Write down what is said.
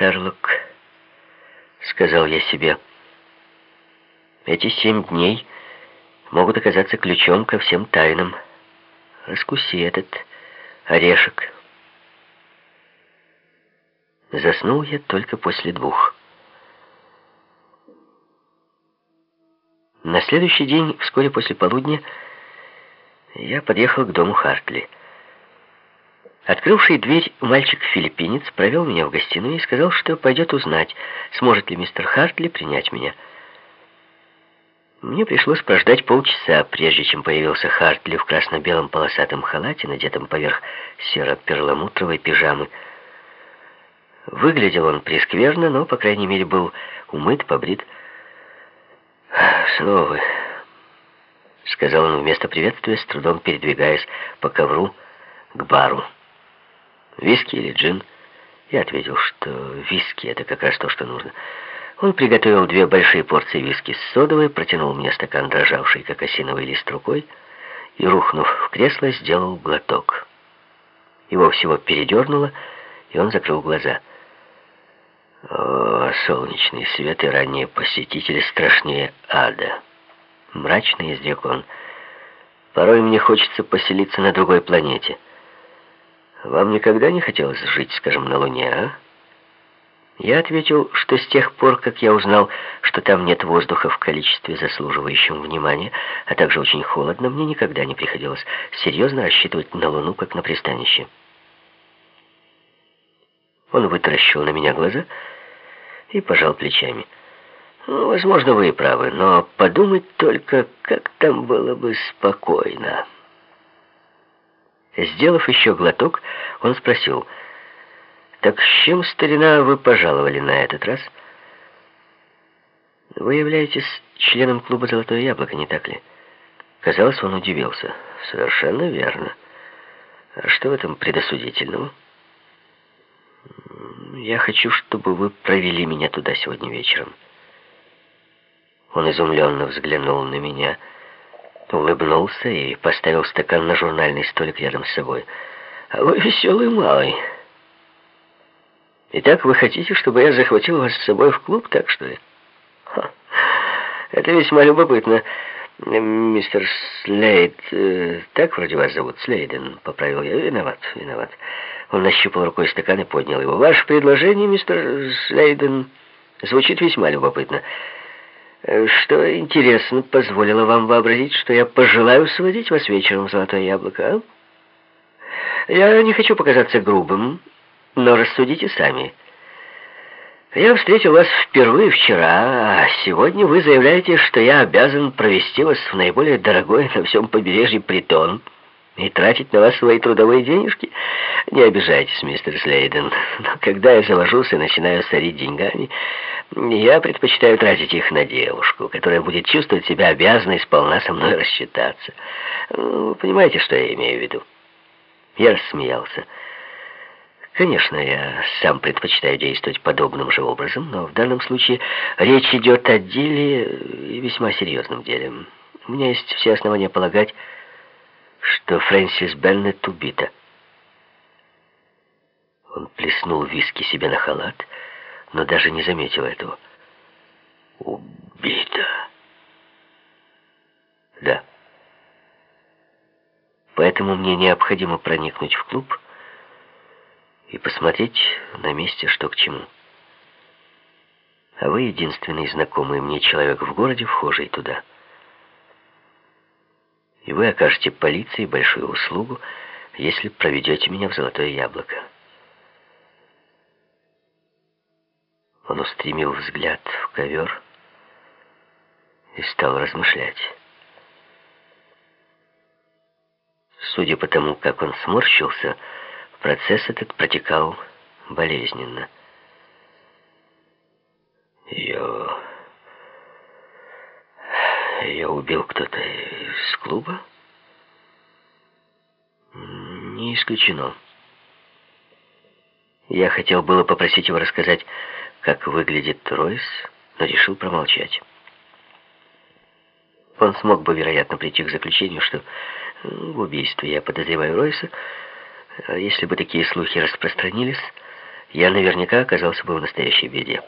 Шерлок», — сказал я себе. «Эти семь дней могут оказаться ключом ко всем тайнам. Раскуси этот орешек». Заснул я только после двух. На следующий день, вскоре после полудня, я подъехал к дому Хартли. Открывший дверь мальчик-филиппинец провел меня в гостиную и сказал, что пойдет узнать, сможет ли мистер Хартли принять меня. Мне пришлось прождать полчаса, прежде чем появился Хартли в красно-белом полосатом халате, надетом поверх серо-перламутровой пижамы. Выглядел он прескверно, но, по крайней мере, был умыт, побрит. «Снова вы», — сказал он вместо приветствия, с трудом передвигаясь по ковру к бару. «Виски или джин?» Я ответил, что виски — это как раз то, что нужно. Он приготовил две большие порции виски с содовой, протянул мне стакан, дрожавший, как осиновый лист, рукой, и, рухнув в кресло, сделал глоток. Его всего передернуло, и он закрыл глаза. О, солнечный свет и ранние посетители страшнее ада. Мрачно изрек он. Порой мне хочется поселиться на другой планете. Вам никогда не хотелось жить, скажем, на Луне, а? Я ответил, что с тех пор, как я узнал, что там нет воздуха в количестве заслуживающем внимания, а также очень холодно, мне никогда не приходилось серьезно рассчитывать на Луну, как на пристанище. Он вытаращил на меня глаза и пожал плечами. Ну, возможно, вы и правы, но подумать только, как там было бы спокойно. Сделав еще глоток, он спросил, «Так с чем, старина, вы пожаловали на этот раз?» «Вы являетесь членом клуба «Золотое яблоко», не так ли?» Казалось, он удивился. «Совершенно верно. А что в этом предосудительного?» Я хочу, чтобы вы провели меня туда сегодня вечером. Он изумленно взглянул на меня, улыбнулся и поставил стакан на журнальный столик рядом с собой. А вы веселый малый. Итак, вы хотите, чтобы я захватил вас с собой в клуб, так что ли? Ха, это весьма любопытно. Мистер Слейд, э, так вроде вас зовут, Слейден, поправил я. Виноват, виноват. Он нащупал рукой стакан и поднял его. «Ваше предложение, мистер Слейден, звучит весьма любопытно. Что, интересно, позволило вам вообразить, что я пожелаю сводить вас вечером в Золотое Яблоко, а? Я не хочу показаться грубым, но рассудите сами». Я встретил вас впервые вчера, а сегодня вы заявляете, что я обязан провести вас в наиболее дорогой на всем побережье притон и тратить на вас свои трудовые денежки? Не обижайтесь, мистер Слейден, но когда я завожусь и начинаю сорить деньгами, я предпочитаю тратить их на девушку, которая будет чувствовать себя обязанной сполна со мной рассчитаться. Вы понимаете, что я имею в виду? Я рассмеялся. Конечно, я сам предпочитаю действовать подобным же образом, но в данном случае речь идет о деле и весьма серьезном деле. У меня есть все основания полагать, что Фрэнсис Беннет убита. Он плеснул виски себе на халат, но даже не заметил этого. Убита. Да. Поэтому мне необходимо проникнуть в клуб и посмотреть на месте, что к чему. А вы единственный знакомый мне человек в городе, вхожий туда и вы окажете полиции большую услугу, если проведете меня в Золотое Яблоко. Он устремил взгляд в ковер и стал размышлять. Судя по тому, как он сморщился, процесс этот протекал болезненно. Ее ее убил кто-то из клуба? Не исключено. Я хотел было попросить его рассказать, как выглядит Ройс, но решил промолчать. Он смог бы, вероятно, прийти к заключению, что в убийстве я подозреваю Ройса. А если бы такие слухи распространились, я наверняка оказался бы в настоящей беде.